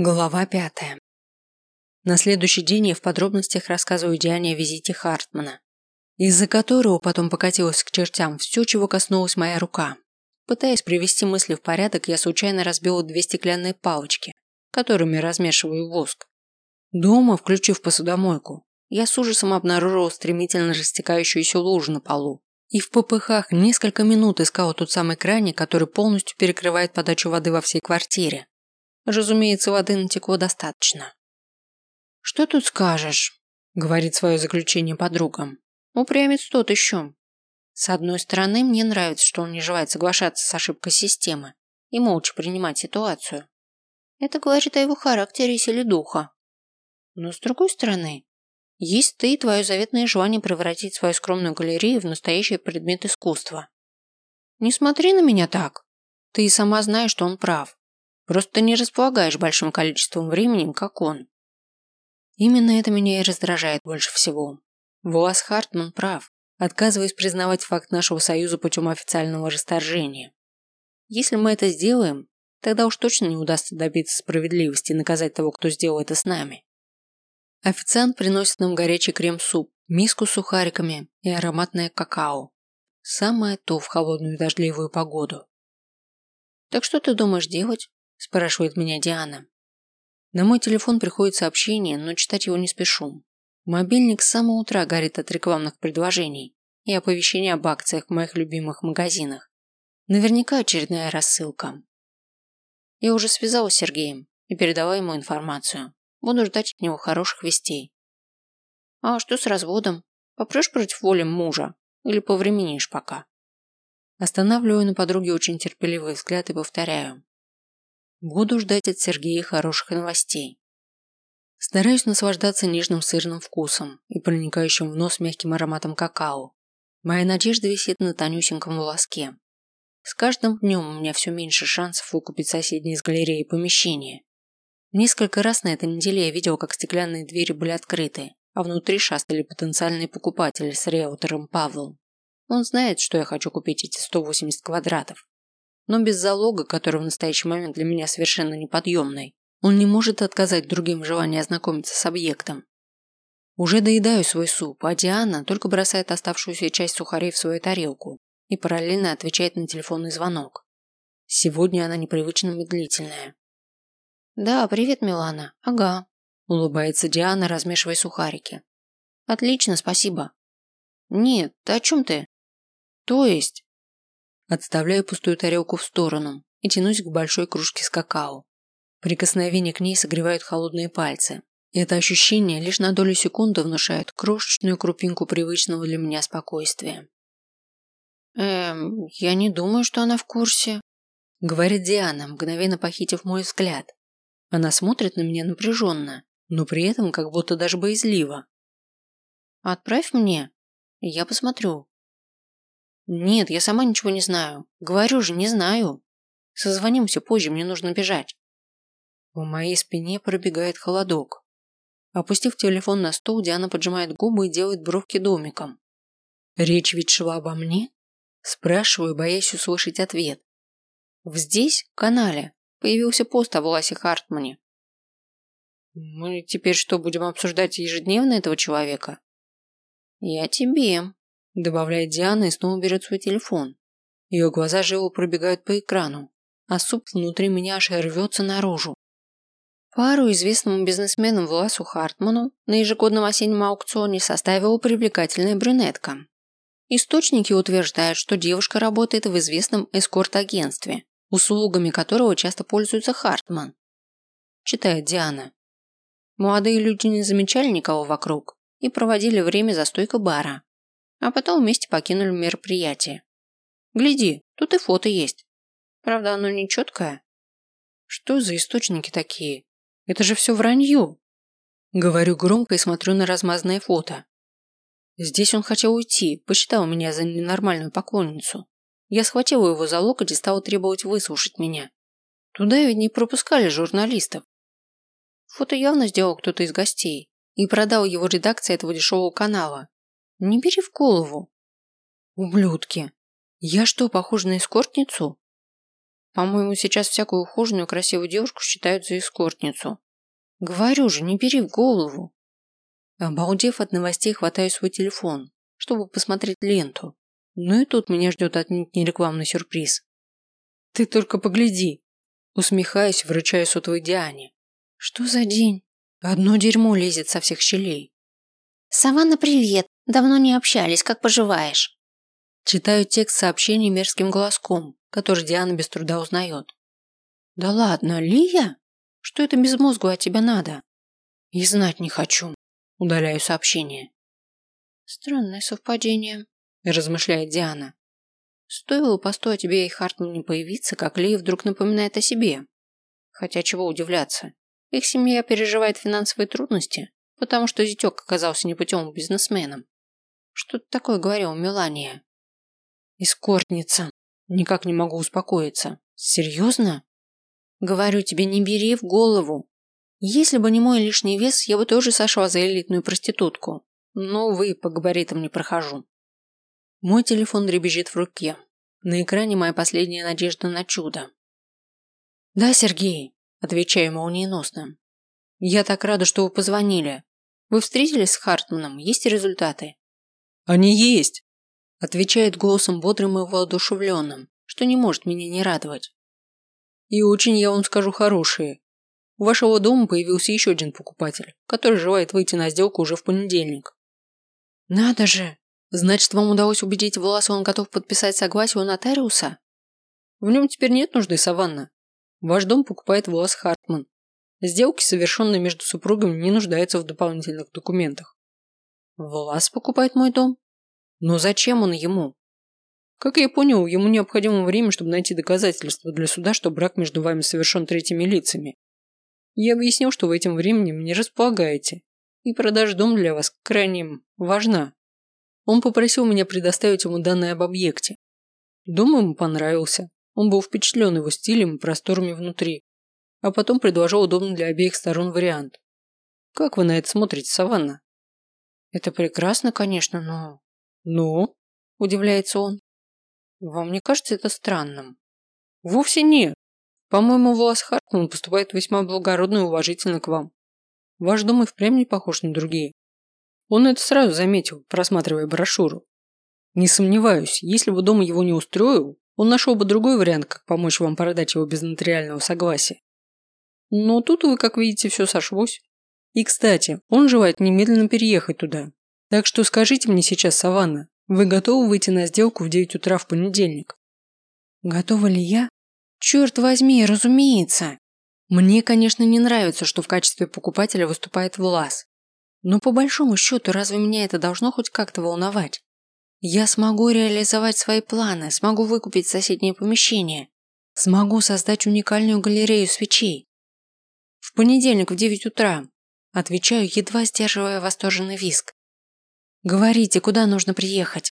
Глава пятая. На следующий день я в подробностях рассказываю Диане о визите Хартмана, из-за которого потом покатилась к чертям все, чего коснулась моя рука. Пытаясь привести мысли в порядок, я случайно разбила две стеклянные палочки, которыми размешиваю воск. Дома, включив посудомойку, я с ужасом обнаружила стремительно растекающуюся лужу на полу и в попыхах несколько минут искала тот самый краник, который полностью перекрывает подачу воды во всей квартире. Разумеется, воды натекло достаточно. «Что тут скажешь?» – говорит свое заключение подругам. «Упрямец тот еще. С одной стороны, мне нравится, что он не желает соглашаться с ошибкой системы и молча принимать ситуацию. Это говорит о его характере и силе духа. Но с другой стороны, есть ты и твое заветное желание превратить свою скромную галерею в настоящий предмет искусства. Не смотри на меня так. Ты и сама знаешь, что он прав. Просто не располагаешь большим количеством времени, как он. Именно это меня и раздражает больше всего. Волас Хартман прав, отказываясь признавать факт нашего союза путем официального расторжения. Если мы это сделаем, тогда уж точно не удастся добиться справедливости и наказать того, кто сделал это с нами. Официант приносит нам горячий крем-суп, миску с сухариками и ароматное какао. Самое то в холодную дождливую погоду. Так что ты думаешь делать? Спрашивает меня Диана. На мой телефон приходит сообщение, но читать его не спешу. Мобильник с самого утра горит от рекламных предложений и оповещений об акциях в моих любимых магазинах. Наверняка очередная рассылка. Я уже связалась с Сергеем и передала ему информацию. Буду ждать от него хороших вестей. А что с разводом? Попрешь против воли мужа? Или повременишь пока? Останавливаю на подруге очень терпеливый взгляд и повторяю. Буду ждать от Сергея хороших новостей. Стараюсь наслаждаться нежным сырным вкусом и проникающим в нос мягким ароматом какао. Моя надежда висит на тонюсеньком волоске. С каждым днем у меня все меньше шансов выкупить соседние из галереи помещение. Несколько раз на этой неделе я видел, как стеклянные двери были открыты, а внутри шастали потенциальные покупатели с риэлтором Павлом. Он знает, что я хочу купить эти 180 квадратов но без залога, который в настоящий момент для меня совершенно неподъемный, он не может отказать другим в желании ознакомиться с объектом. Уже доедаю свой суп, а Диана только бросает оставшуюся часть сухарей в свою тарелку и параллельно отвечает на телефонный звонок. Сегодня она непривычно медлительная. «Да, привет, Милана. Ага», – улыбается Диана, размешивая сухарики. «Отлично, спасибо». «Нет, о чем ты?» «То есть?» Отставляю пустую тарелку в сторону и тянусь к большой кружке с какао. Прикосновение к ней согревают холодные пальцы. И это ощущение лишь на долю секунды внушает крошечную крупинку привычного для меня спокойствия. «Эм, я не думаю, что она в курсе», – говорит Диана, мгновенно похитив мой взгляд. Она смотрит на меня напряженно, но при этом как будто даже боязливо. «Отправь мне, я посмотрю», нет, я сама ничего не знаю. Говорю же, не знаю. Созвонимся позже, мне нужно бежать. В моей спине пробегает холодок. Опустив телефон на стол, Диана поджимает губы и делает бровки домиком. Речь ведь шла обо мне? Спрашиваю, боясь услышать ответ. Здесь, в канале, появился пост о Власе Хартмане. Мы теперь что, будем обсуждать ежедневно этого человека? Я тебе, добавляет Диана и снова берет свой телефон. Ее глаза живо пробегают по экрану, а суп внутри меня аж рвется наружу. Пару известному бизнесмену Власу Хартману на ежегодном осеннем аукционе составила привлекательная брюнетка. Источники утверждают, что девушка работает в известном эскорт-агентстве, услугами которого часто пользуется Хартман. Читает Диана. Молодые люди не замечали никого вокруг и проводили время за стойкой бара, а потом вместе покинули мероприятие. Гляди, тут и фото есть. Правда, оно не четкое. Что за источники такие? Это же все вранье. Говорю громко и смотрю на размазанное фото. Здесь он хотел уйти, посчитал меня за ненормальную поклонницу. Я схватила его за локоть и стала требовать выслушать меня. Туда ведь не пропускали журналистов. Фото явно сделал кто-то из гостей и продал его редакции этого дешевого канала. Не бери в голову. Ублюдки. Я что, похожа на эскортницу? По-моему, сейчас всякую ухоженную красивую девушку считают за эскортницу. Говорю же, не бери в голову. Обалдев от новостей, хватаю свой телефон, чтобы посмотреть ленту. Ну и тут меня ждет отнюдь не рекламный сюрприз. Ты только погляди. Усмехаясь, вручаю сотовой Диане. Что за день? Одно дерьмо лезет со всех щелей. «Саванна, привет! Давно не общались, как поживаешь?» Читаю текст сообщений мерзким голоском, который Диана без труда узнает. «Да ладно, Лия? Что это безмозгу от тебя надо?» «И знать не хочу». Удаляю сообщение. «Странное совпадение», – размышляет Диана. «Стоило посту о тебе и Хартман не появиться, как Лия вдруг напоминает о себе. Хотя чего удивляться. Их семья переживает финансовые трудности, потому что зятек оказался непутевым бизнесменом. Что-то такое говорил Мелания. Искортница. Никак не могу успокоиться. Серьезно? Говорю тебе, не бери в голову. Если бы не мой лишний вес, я бы тоже сошла за элитную проститутку. Но, увы, по габаритам не прохожу. Мой телефон дребезжит в руке. На экране моя последняя надежда на чудо. «Да, Сергей», – отвечаю молниеносно. «Я так рада, что вы позвонили. Вы встретились с Хартманом? Есть результаты?» «Они есть!» Отвечает голосом бодрым и воодушевленным, что не может меня не радовать. «И очень, я вам скажу, хорошие. У вашего дома появился еще один покупатель, который желает выйти на сделку уже в понедельник». «Надо же! Значит, вам удалось убедить Власа, он готов подписать согласие у нотариуса?» «В нем теперь нет нужды, Саванна. Ваш дом покупает Влас Хартман, Сделки, совершенные между супругами, не нуждаются в дополнительных документах. Влас покупает мой дом? Но зачем он ему? Как я понял, ему необходимо время, чтобы найти доказательства для суда, что брак между вами совершен третьими лицами. Я объяснил, что вы этим временем не располагаете, и продажа дом для вас крайне важна. Он попросил меня предоставить ему данные об объекте. Дом ему понравился. Он был впечатлен его стилем и просторами внутри а потом предложил удобный для обеих сторон вариант. Как вы на это смотрите, Саванна? Это прекрасно, конечно, но... Но? Удивляется он. Вам не кажется это странным? Вовсе нет. По-моему, Влас Хартман поступает весьма благородно и уважительно к вам. Ваш дом и впрямь не похож на другие. Он это сразу заметил, просматривая брошюру. Не сомневаюсь, если бы дом его не устроил, он нашел бы другой вариант, как помочь вам продать его без нотариального согласия. Но тут вы, как видите, все сошлось. И, кстати, он желает немедленно переехать туда. Так что скажите мне сейчас, Саванна, вы готовы выйти на сделку в 9 утра в понедельник? Готова ли я? Черт возьми, разумеется. Мне, конечно, не нравится, что в качестве покупателя выступает Влас. Но по большому счету, разве меня это должно хоть как-то волновать? Я смогу реализовать свои планы, смогу выкупить соседнее помещение, смогу создать уникальную галерею свечей, в понедельник в девять утра. Отвечаю, едва сдерживая восторженный виск. Говорите, куда нужно приехать?